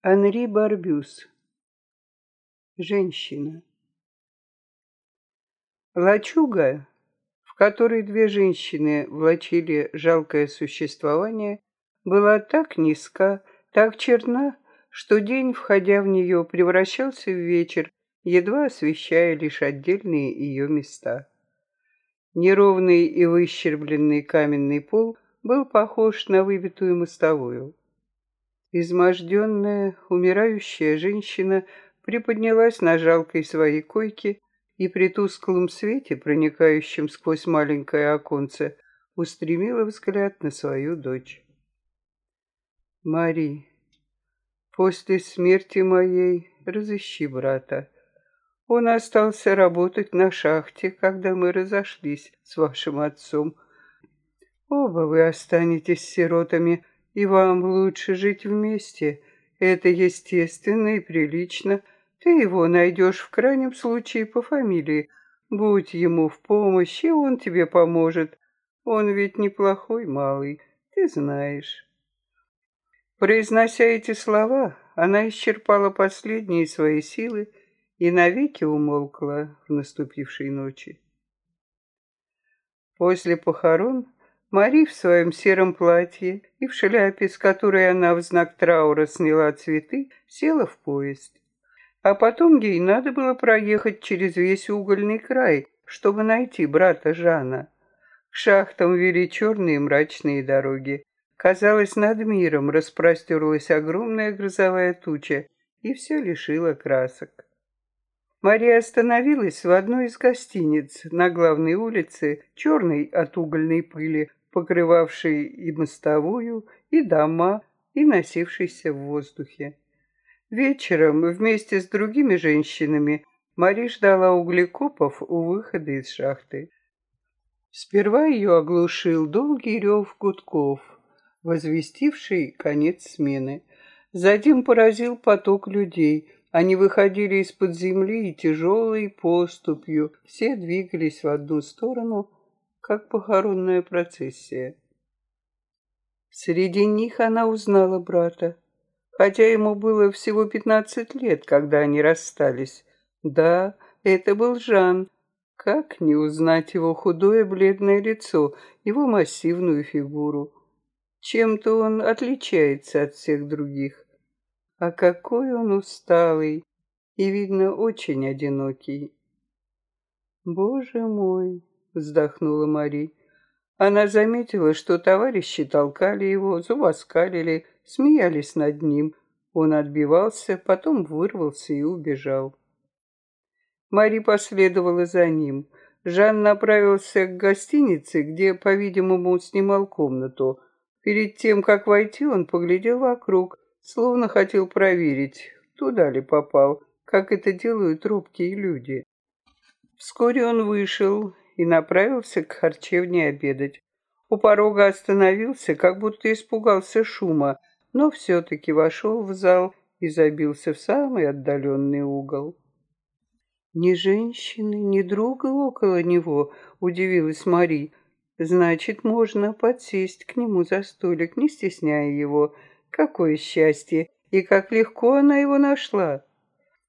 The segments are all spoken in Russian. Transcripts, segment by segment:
Анри Барбюс. Женщина. Лачуга, в которой две женщины влачили жалкое существование, была так низка, так черна, что день, входя в нее, превращался в вечер, едва освещая лишь отдельные ее места. Неровный и выщербленный каменный пол был похож на выбитую мостовую. Изможденная, умирающая женщина приподнялась на жалкой своей койке и при тусклом свете, проникающем сквозь маленькое оконце, устремила взгляд на свою дочь. «Мари, после смерти моей разыщи брата. Он остался работать на шахте, когда мы разошлись с вашим отцом. Оба вы останетесь сиротами, и вам лучше жить вместе. Это естественно и прилично. Ты его найдешь в крайнем случае по фамилии. Будь ему в помощь, и он тебе поможет. Он ведь неплохой малый, ты знаешь. Произнося эти слова, она исчерпала последние свои силы и навеки умолкла в наступившей ночи. После похорон Мари в своем сером платье и в шляпе, с которой она в знак траура сняла цветы, села в поезд. А потом ей надо было проехать через весь угольный край, чтобы найти брата Жана. К шахтам вели черные мрачные дороги. Казалось, над миром распростерлась огромная грозовая туча, и все лишило красок. Мария остановилась в одной из гостиниц на главной улице, черной от угольной пыли, покрывавший и мостовую, и дома, и носившийся в воздухе. Вечером вместе с другими женщинами Мари ждала углекопов у выхода из шахты. Сперва ее оглушил долгий рев гудков, возвестивший конец смены. Затем поразил поток людей. Они выходили из-под земли и тяжелой поступью, все двигались в одну сторону, как похоронная процессия. Среди них она узнала брата, хотя ему было всего пятнадцать лет, когда они расстались. Да, это был Жан. Как не узнать его худое бледное лицо, его массивную фигуру? Чем-то он отличается от всех других. А какой он усталый и, видно, очень одинокий. Боже мой, вздохнула Мари. Она заметила, что товарищи толкали его, зубоскалили, смеялись над ним. Он отбивался, потом вырвался и убежал. Мари последовала за ним. Жан направился к гостинице, где, по-видимому, снимал комнату. Перед тем, как войти, он поглядел вокруг, словно хотел проверить, туда ли попал, как это делают робкие люди. Вскоре он вышел и направился к харчевне обедать. У порога остановился, как будто испугался шума, но все-таки вошел в зал и забился в самый отдаленный угол. «Ни женщины, ни друга около него», — удивилась Мари. «Значит, можно подсесть к нему за столик, не стесняя его. Какое счастье! И как легко она его нашла!»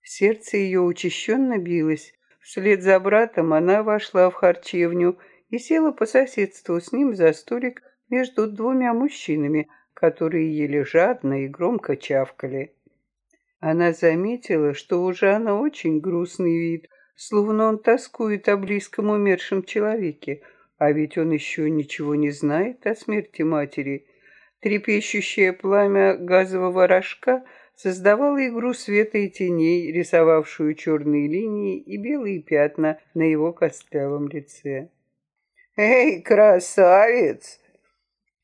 Сердце ее учащенно билось. Вслед за братом она вошла в харчевню и села по соседству с ним за столик между двумя мужчинами, которые ели жадно и громко чавкали. Она заметила, что у Жана очень грустный вид, словно он тоскует о близком умершем человеке, а ведь он еще ничего не знает о смерти матери. Трепещущее пламя газового рожка — создавала игру света и теней, рисовавшую черные линии и белые пятна на его костлявом лице. «Эй, красавец!»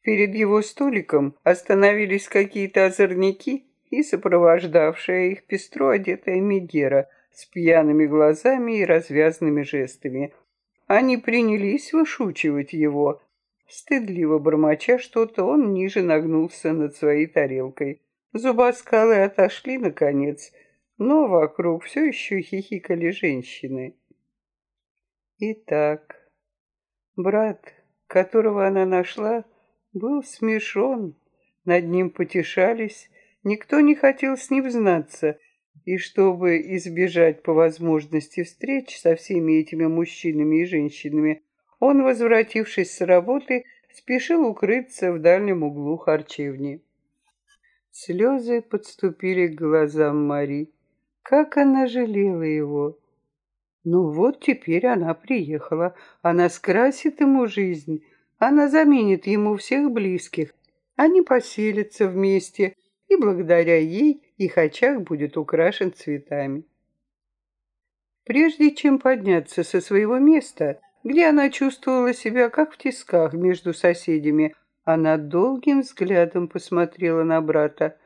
Перед его столиком остановились какие-то озорники и сопровождавшая их пестро одетая Мегера с пьяными глазами и развязными жестами. Они принялись вышучивать его. Стыдливо бормоча что-то, он ниже нагнулся над своей тарелкой. Зубоскалы отошли, наконец, но вокруг все еще хихикали женщины. Итак, брат, которого она нашла, был смешон, над ним потешались, Никто не хотел с ним знаться, и чтобы избежать по возможности встреч со всеми этими мужчинами и женщинами, он, возвратившись с работы, спешил укрыться в дальнем углу харчевни. Слезы подступили к глазам Мари. Как она жалела его! Ну вот теперь она приехала, она скрасит ему жизнь, она заменит ему всех близких. Они поселятся вместе, и благодаря ей их очаг будет украшен цветами. Прежде чем подняться со своего места, где она чувствовала себя как в тисках между соседями, она долгим взглядом посмотрела на брата.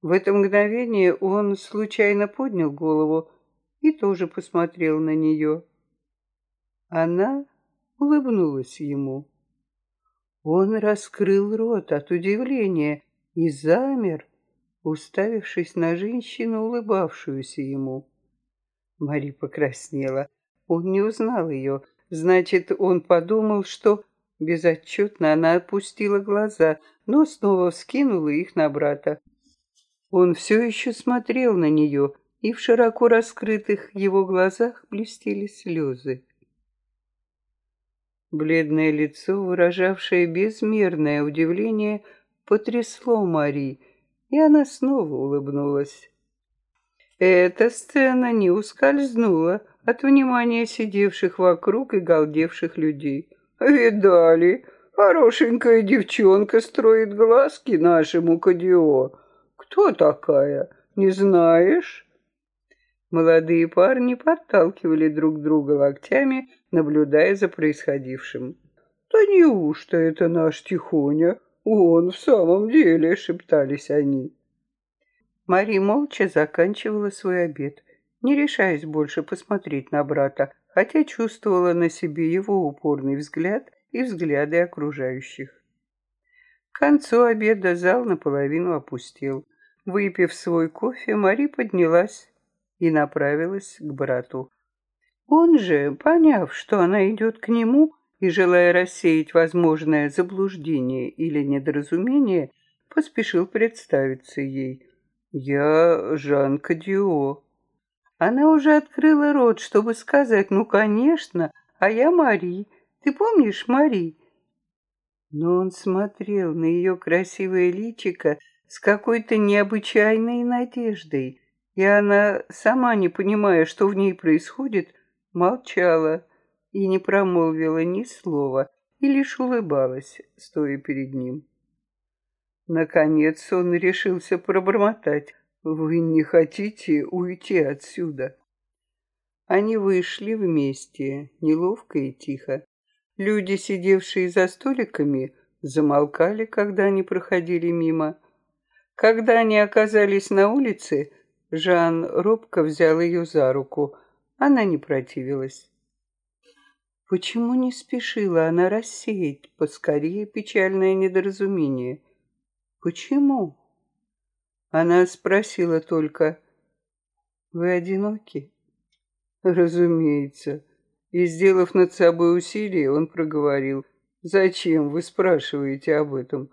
В это мгновение он случайно поднял голову и тоже посмотрел на нее. Она улыбнулась ему. Он раскрыл рот от удивления и замер, уставившись на женщину, улыбавшуюся ему. Мари покраснела. Он не узнал ее. Значит, он подумал, что безотчетно она опустила глаза, но снова вскинула их на брата. Он все еще смотрел на нее, и в широко раскрытых его глазах блестели слезы. Бледное лицо, выражавшее безмерное удивление, потрясло Мари, и она снова улыбнулась. Эта сцена не ускользнула от внимания сидевших вокруг и галдевших людей. «Видали? Хорошенькая девчонка строит глазки нашему Кадио. Кто такая? Не знаешь?» Молодые парни подталкивали друг друга локтями, наблюдая за происходившим. «Да неужто это наш Тихоня? Он в самом деле!» — шептались они. Мари молча заканчивала свой обед, не решаясь больше посмотреть на брата, хотя чувствовала на себе его упорный взгляд и взгляды окружающих. К концу обеда зал наполовину опустел. Выпив свой кофе, Мари поднялась и направилась к брату. Он же, поняв, что она идет к нему и желая рассеять возможное заблуждение или недоразумение, поспешил представиться ей. «Я Жанка Дио». Она уже открыла рот, чтобы сказать «ну, конечно, а я Мари. Ты помнишь Мари?» Но он смотрел на ее красивое личико с какой-то необычайной надеждой, и она, сама не понимая, что в ней происходит, молчала и не промолвила ни слова, и лишь улыбалась, стоя перед ним. Наконец он решился пробормотать. «Вы не хотите уйти отсюда?» Они вышли вместе, неловко и тихо. Люди, сидевшие за столиками, замолкали, когда они проходили мимо. Когда они оказались на улице, Жан робко взял ее за руку. Она не противилась. Почему не спешила она рассеять поскорее печальное недоразумение? Почему? Она спросила только, «Вы одиноки?» Разумеется. И, сделав над собой усилие, он проговорил, «Зачем вы спрашиваете об этом?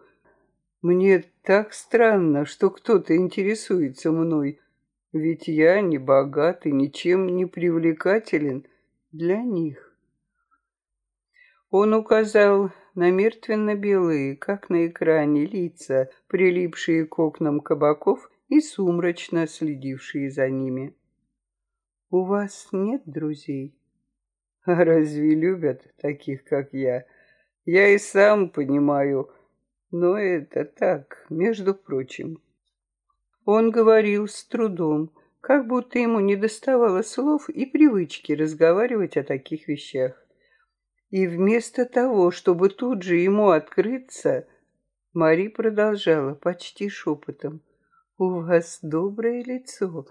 Мне так странно, что кто-то интересуется мной, ведь я не богат и ничем не привлекателен для них. Он указал на мертвенно-белые, как на экране, лица, прилипшие к окнам кабаков и сумрачно следившие за ними. «У вас нет друзей?» «А разве любят таких, как я? Я и сам понимаю, но это так, между прочим». Он говорил с трудом, как будто ему не доставало слов и привычки разговаривать о таких вещах. И вместо того, чтобы тут же ему открыться, Мари продолжала почти шепотом. «У вас доброе лицо,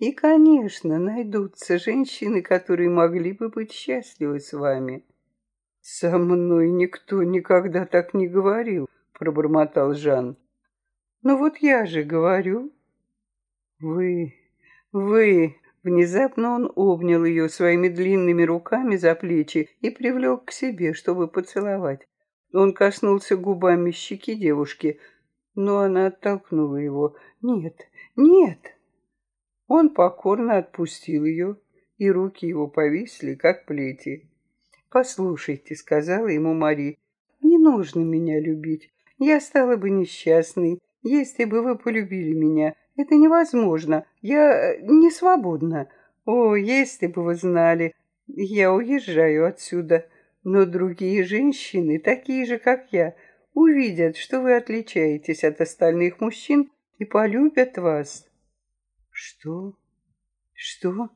и, конечно, найдутся женщины, которые могли бы быть счастливы с вами». «Со мной никто никогда так не говорил», — пробормотал Жан. «Ну вот я же говорю, «Вы... вы...» Внезапно он обнял ее своими длинными руками за плечи и привлек к себе, чтобы поцеловать. Он коснулся губами щеки девушки, но она оттолкнула его. «Нет, нет!» Он покорно отпустил ее, и руки его повисли, как плети. «Послушайте», — сказала ему Мари, — «не нужно меня любить. Я стала бы несчастной, если бы вы полюбили меня. Это невозможно. Я э, не свободна. О, если бы вы знали, я уезжаю отсюда. Но другие женщины, такие же, как я, увидят, что вы отличаетесь от остальных мужчин и полюбят вас. Что? Что?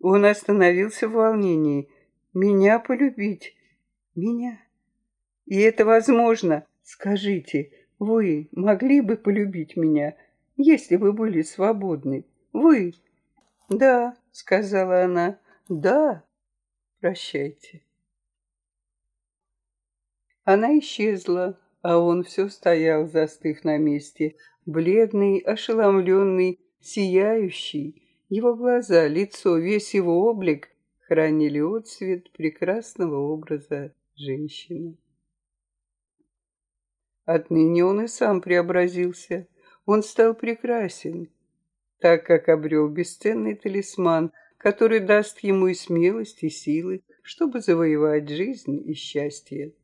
Он остановился в волнении. Меня полюбить? Меня? И это возможно. Скажите, вы могли бы полюбить меня, если бы были свободны? Вы? Да, сказала она. Да. Прощайте. Она исчезла, а он все стоял, застыв на месте, бледный, ошеломленный, сияющий. Его глаза, лицо, весь его облик хранили отцвет прекрасного образа женщины. Отныне он и сам преобразился. Он стал прекрасен, так как обрел бесценный талисман, который даст ему и смелость, и силы, чтобы завоевать жизнь и счастье.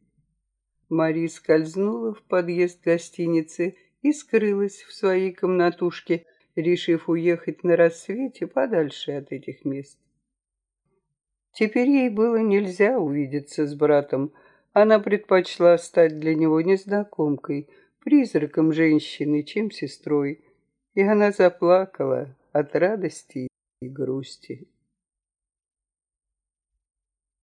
Мари скользнула в подъезд гостиницы и скрылась в своей комнатушке, решив уехать на рассвете подальше от этих мест. Теперь ей было нельзя увидеться с братом. Она предпочла стать для него незнакомкой, призраком женщины, чем сестрой. И она заплакала от радости и грусти.